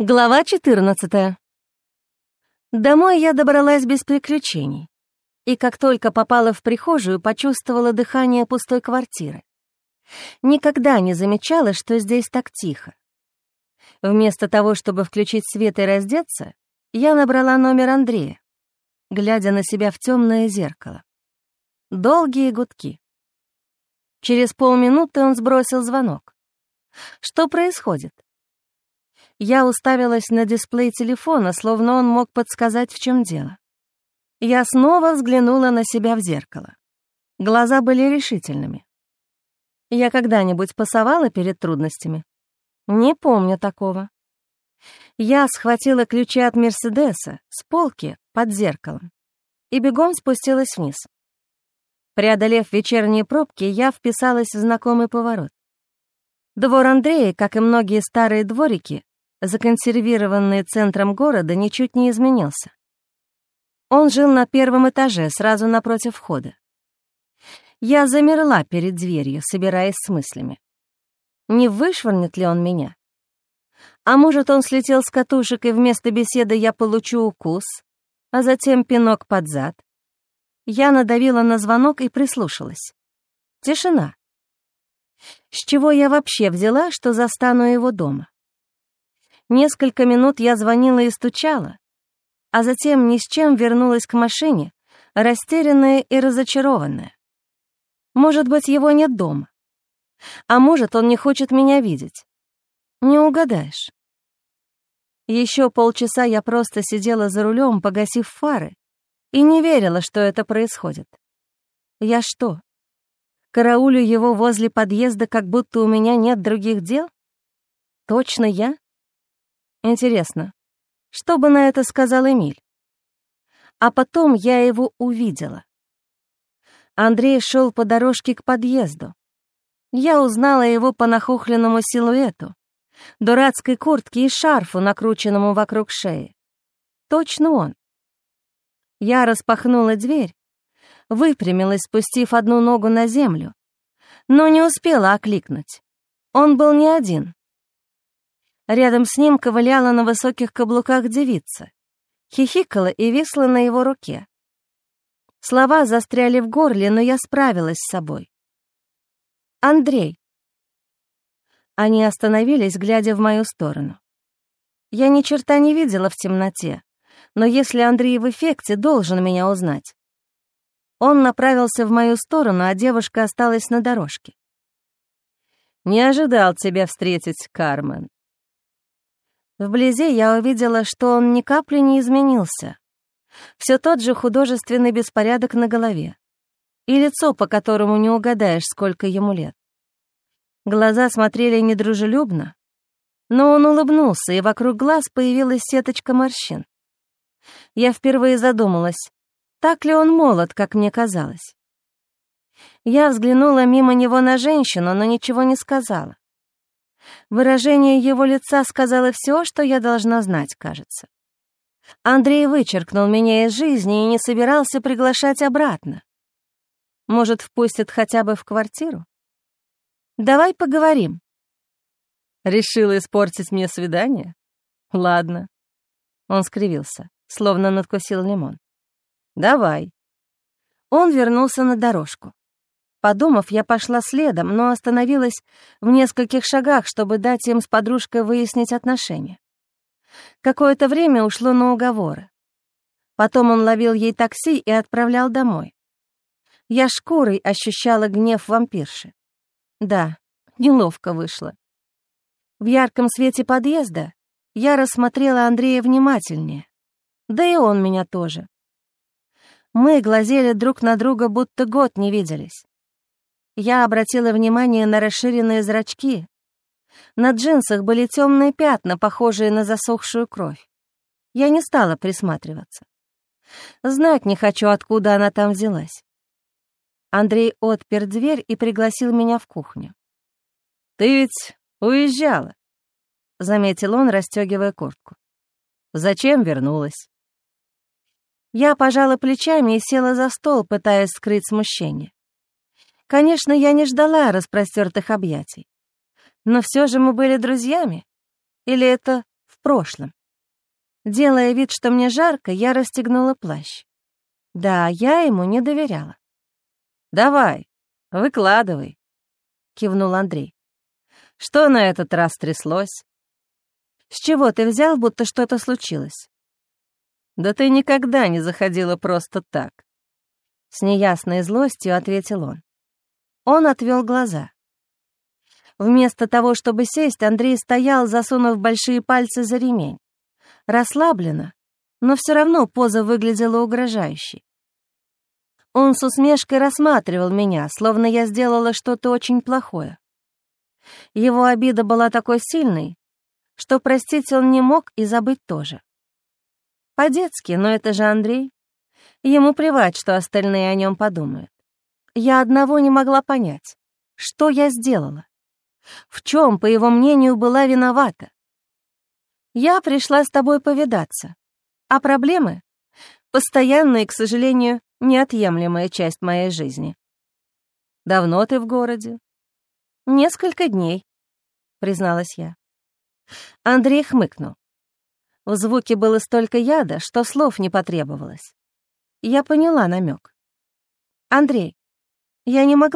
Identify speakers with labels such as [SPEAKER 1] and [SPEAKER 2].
[SPEAKER 1] Глава 14. Домой я добралась без приключений. И как только попала в прихожую, почувствовала дыхание пустой квартиры. Никогда не замечала, что здесь так тихо. Вместо того, чтобы включить свет и раздеться, я набрала номер Андрея, глядя на себя в темное зеркало. Долгие гудки. Через полминуты он сбросил звонок. Что происходит? Я уставилась на дисплей телефона, словно он мог подсказать, в чем дело. Я снова взглянула на себя в зеркало. Глаза были решительными. Я когда-нибудь пасовала перед трудностями? Не помню такого. Я схватила ключи от Мерседеса с полки под зеркалом и бегом спустилась вниз. Преодолев вечерние пробки, я вписалась в знакомый поворот. Двор Андрея, как и многие старые дворики, законсервированный центром города, ничуть не изменился. Он жил на первом этаже, сразу напротив входа. Я замерла перед дверью, собираясь с мыслями. Не вышвырнет ли он меня? А может, он слетел с катушек, и вместо беседы я получу укус, а затем пинок под зад? Я надавила на звонок и прислушалась. Тишина. С чего я вообще взяла, что застану его дома? Несколько минут я звонила и стучала, а затем ни с чем вернулась к машине, растерянная и разочарованная. Может быть, его нет дома. А может, он не хочет меня видеть. Не угадаешь. Еще полчаса я просто сидела за рулем, погасив фары, и не верила, что это происходит. Я что, караулю его возле подъезда, как будто у меня нет других дел? Точно я? Интересно, что бы на это сказал Эмиль? А потом я его увидела. Андрей шел по дорожке к подъезду. Я узнала его по нахохленному силуэту, дурацкой куртке и шарфу, накрученному вокруг шеи. Точно он. Я распахнула дверь, выпрямилась, спустив одну ногу на землю, но не успела окликнуть. Он был не один. Рядом с ним ковыляла на высоких каблуках девица, хихикала и висла на его руке. Слова застряли в горле, но я справилась с собой. «Андрей». Они остановились, глядя в мою сторону. Я ни черта не видела в темноте, но если Андрей в эффекте, должен меня узнать. Он направился в мою сторону, а девушка осталась на дорожке. «Не ожидал тебя встретить, Кармен», Вблизи я увидела, что он ни капли не изменился. Все тот же художественный беспорядок на голове. И лицо, по которому не угадаешь, сколько ему лет. Глаза смотрели недружелюбно, но он улыбнулся, и вокруг глаз появилась сеточка морщин. Я впервые задумалась, так ли он молод, как мне казалось. Я взглянула мимо него на женщину, но ничего не сказала. Выражение его лица сказало все, что я должна знать, кажется. Андрей вычеркнул меня из жизни и не собирался приглашать обратно. Может, впустит хотя бы в квартиру? Давай поговорим. Решила испортить мне свидание? Ладно. Он скривился, словно надкусил лимон. Давай. Он вернулся на дорожку. Подумав, я пошла следом, но остановилась в нескольких шагах, чтобы дать им с подружкой выяснить отношения. Какое-то время ушло на уговоры. Потом он ловил ей такси и отправлял домой. Я шкурой ощущала гнев вампирши. Да, неловко вышло. В ярком свете подъезда я рассмотрела Андрея внимательнее. Да и он меня тоже. Мы глазели друг на друга, будто год не виделись. Я обратила внимание на расширенные зрачки. На джинсах были темные пятна, похожие на засохшую кровь. Я не стала присматриваться. Знать не хочу, откуда она там взялась. Андрей отпер дверь и пригласил меня в кухню. «Ты ведь уезжала», — заметил он, расстегивая куртку. «Зачем вернулась?» Я пожала плечами и села за стол, пытаясь скрыть смущение. Конечно, я не ждала распростертых объятий. Но все же мы были друзьями. Или это в прошлом. Делая вид, что мне жарко, я расстегнула плащ. Да, я ему не доверяла.
[SPEAKER 2] «Давай, выкладывай», — кивнул Андрей. «Что на этот раз тряслось?»
[SPEAKER 1] «С чего ты взял, будто что-то случилось?»
[SPEAKER 2] «Да ты никогда не заходила просто так», — с неясной злостью ответил он.
[SPEAKER 1] Он отвел глаза. Вместо того, чтобы сесть, Андрей стоял, засунув большие пальцы за ремень. Расслабленно, но все равно поза выглядела угрожающей. Он с усмешкой рассматривал меня, словно я сделала что-то очень плохое. Его обида была такой сильной, что простить он не мог и забыть тоже. По-детски, но это же Андрей. Ему плевать, что остальные о нем подумают. Я одного не могла понять, что я сделала. В чем, по его мнению, была виновата? Я пришла с тобой повидаться, а проблемы — постоянная и, к сожалению, неотъемлемая часть моей жизни. Давно ты в городе? Несколько дней, призналась я. Андрей хмыкнул. В звуке было столько яда, что слов не потребовалось. Я поняла намек. Андрей, я не могла